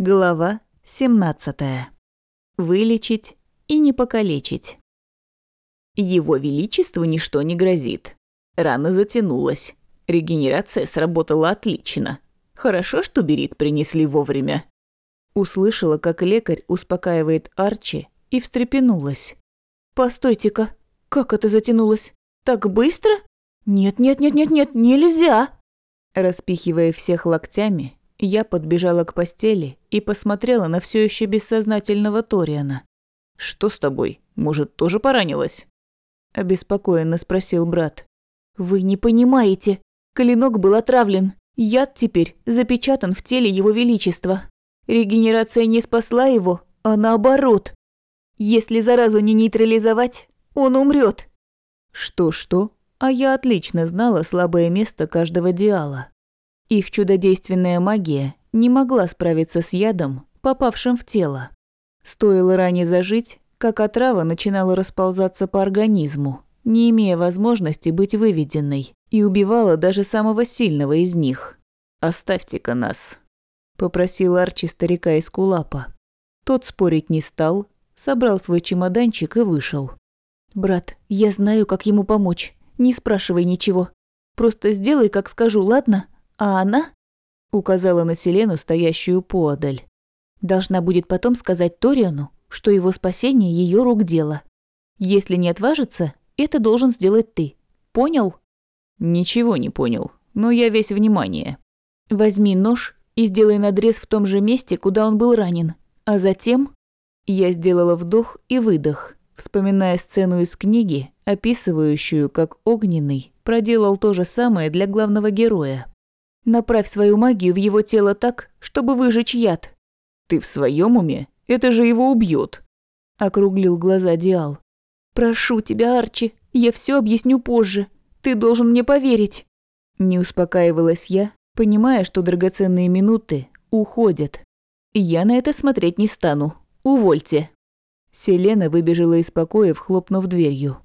Глава 17. Вылечить и не покалечить. Его Величеству ничто не грозит. Рана затянулась. Регенерация сработала отлично. Хорошо, что Берит принесли вовремя. Услышала, как лекарь успокаивает Арчи и встрепенулась. «Постойте-ка, как это затянулось? Так быстро? Нет-нет-нет-нет-нет, нельзя!» Распихивая всех локтями, я подбежала к постели и посмотрела на все еще бессознательного Ториана. «Что с тобой? Может, тоже поранилась?» Обеспокоенно спросил брат. «Вы не понимаете. Клинок был отравлен. Яд теперь запечатан в теле его величества. Регенерация не спасла его, а наоборот. Если заразу не нейтрализовать, он умрет. Что-что? А я отлично знала слабое место каждого диала. Их чудодейственная магия не могла справиться с ядом, попавшим в тело. Стоило ране зажить, как отрава начинала расползаться по организму, не имея возможности быть выведенной, и убивала даже самого сильного из них. «Оставьте-ка нас», – попросил Арчи старика из кулапа. Тот спорить не стал, собрал свой чемоданчик и вышел. «Брат, я знаю, как ему помочь. Не спрашивай ничего. Просто сделай, как скажу, ладно?» А она, указала на Селену, стоящую поодаль, должна будет потом сказать Ториану, что его спасение ее рук дело. Если не отважится, это должен сделать ты. Понял? Ничего не понял, но я весь внимание. Возьми нож и сделай надрез в том же месте, куда он был ранен. А затем я сделала вдох и выдох, вспоминая сцену из книги, описывающую, как Огненный проделал то же самое для главного героя. Направь свою магию в его тело так, чтобы выжечь яд. Ты в своем уме? Это же его убьет. Округлил глаза Диал. Прошу тебя, Арчи, я все объясню позже. Ты должен мне поверить. Не успокаивалась я, понимая, что драгоценные минуты уходят. Я на это смотреть не стану. Увольте. Селена выбежала из покоя, хлопнув дверью.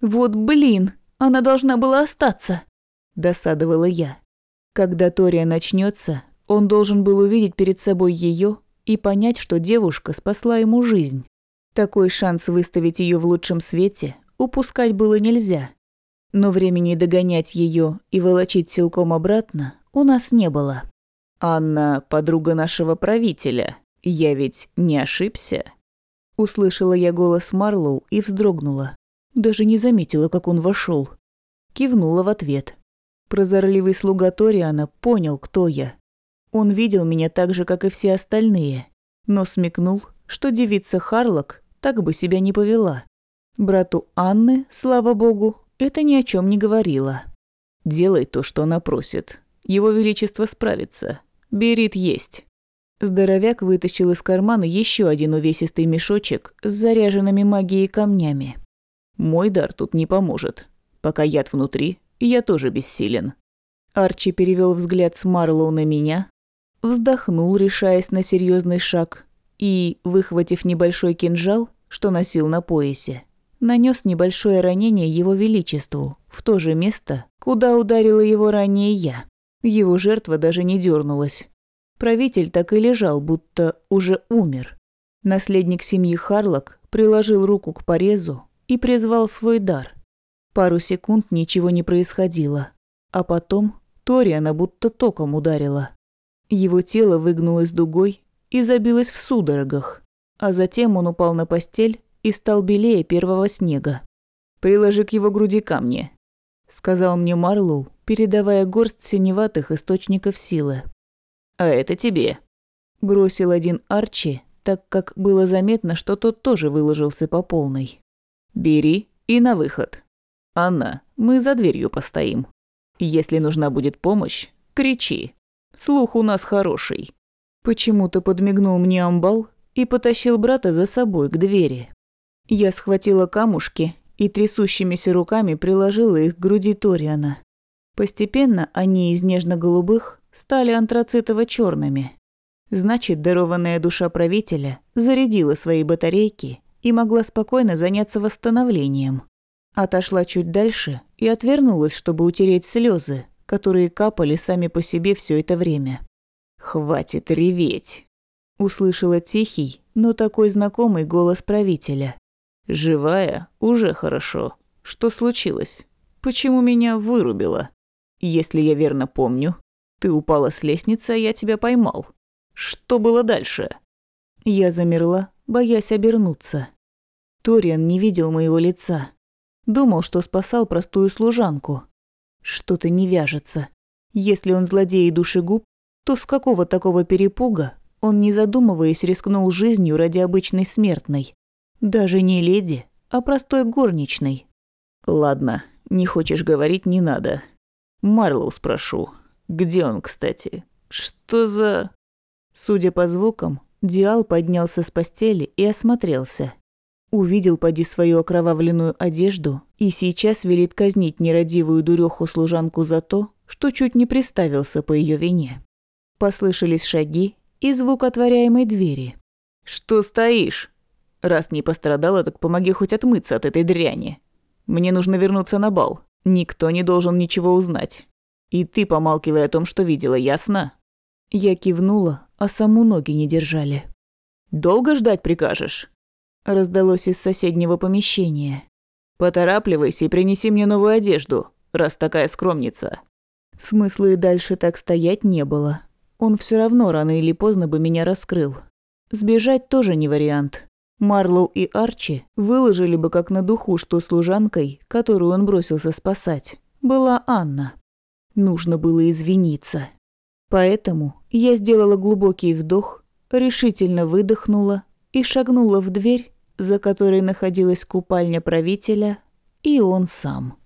«Вот блин, она должна была остаться», – досадовала я. Когда Тория начнется, он должен был увидеть перед собой ее и понять, что девушка спасла ему жизнь. Такой шанс выставить ее в лучшем свете упускать было нельзя. Но времени догонять ее и волочить силком обратно у нас не было. «Анна – подруга нашего правителя. Я ведь не ошибся?» Услышала я голос Марлоу и вздрогнула. Даже не заметила, как он вошел. Кивнула в ответ. Прозорливый слуга Ториана понял, кто я. Он видел меня так же, как и все остальные, но смекнул, что девица Харлок так бы себя не повела. Брату Анны, слава богу, это ни о чем не говорило. «Делай то, что она просит. Его Величество справится. Берит есть». Здоровяк вытащил из кармана еще один увесистый мешочек с заряженными магией камнями. «Мой дар тут не поможет. Пока яд внутри, я тоже бессилен». Арчи перевел взгляд с Марлоу на меня, вздохнул, решаясь на серьезный шаг, и, выхватив небольшой кинжал, что носил на поясе, нанес небольшое ранение его величеству в то же место, куда ударила его ранее я. Его жертва даже не дернулась. Правитель так и лежал, будто уже умер. Наследник семьи Харлок приложил руку к порезу и призвал свой дар – Пару секунд ничего не происходило. А потом Ториана будто током ударила. Его тело выгнулось дугой и забилось в судорогах. А затем он упал на постель и стал белее первого снега. «Приложи к его груди камни», – сказал мне Марлоу, передавая горсть синеватых источников силы. «А это тебе», – бросил один Арчи, так как было заметно, что тот тоже выложился по полной. «Бери и на выход». «Анна, мы за дверью постоим. Если нужна будет помощь, кричи. Слух у нас хороший». Почему-то подмигнул мне амбал и потащил брата за собой к двери. Я схватила камушки и трясущимися руками приложила их к груди Ториана. Постепенно они из нежно-голубых стали антрацитово черными Значит, дарованная душа правителя зарядила свои батарейки и могла спокойно заняться восстановлением. Отошла чуть дальше и отвернулась, чтобы утереть слезы, которые капали сами по себе все это время. «Хватит реветь!» Услышала тихий, но такой знакомый голос правителя. «Живая? Уже хорошо. Что случилось? Почему меня вырубило? Если я верно помню, ты упала с лестницы, а я тебя поймал. Что было дальше?» Я замерла, боясь обернуться. Ториан не видел моего лица. Думал, что спасал простую служанку. Что-то не вяжется. Если он злодей и душегуб, то с какого такого перепуга он, не задумываясь, рискнул жизнью ради обычной смертной? Даже не леди, а простой горничной. «Ладно, не хочешь говорить, не надо. Марлоу спрошу. Где он, кстати? Что за...» Судя по звукам, Диал поднялся с постели и осмотрелся. Увидел поди свою окровавленную одежду и сейчас велит казнить нерадивую дуреху-служанку за то, что чуть не приставился по ее вине. Послышались шаги и звук отворяемой двери. «Что стоишь? Раз не пострадала, так помоги хоть отмыться от этой дряни. Мне нужно вернуться на бал. Никто не должен ничего узнать. И ты помалкивай о том, что видела, ясно?» Я кивнула, а саму ноги не держали. «Долго ждать прикажешь?» Раздалось из соседнего помещения. «Поторапливайся и принеси мне новую одежду, раз такая скромница». Смысла и дальше так стоять не было. Он все равно рано или поздно бы меня раскрыл. Сбежать тоже не вариант. Марлоу и Арчи выложили бы как на духу, что служанкой, которую он бросился спасать, была Анна. Нужно было извиниться. Поэтому я сделала глубокий вдох, решительно выдохнула и шагнула в дверь, за которой находилась купальня правителя и он сам.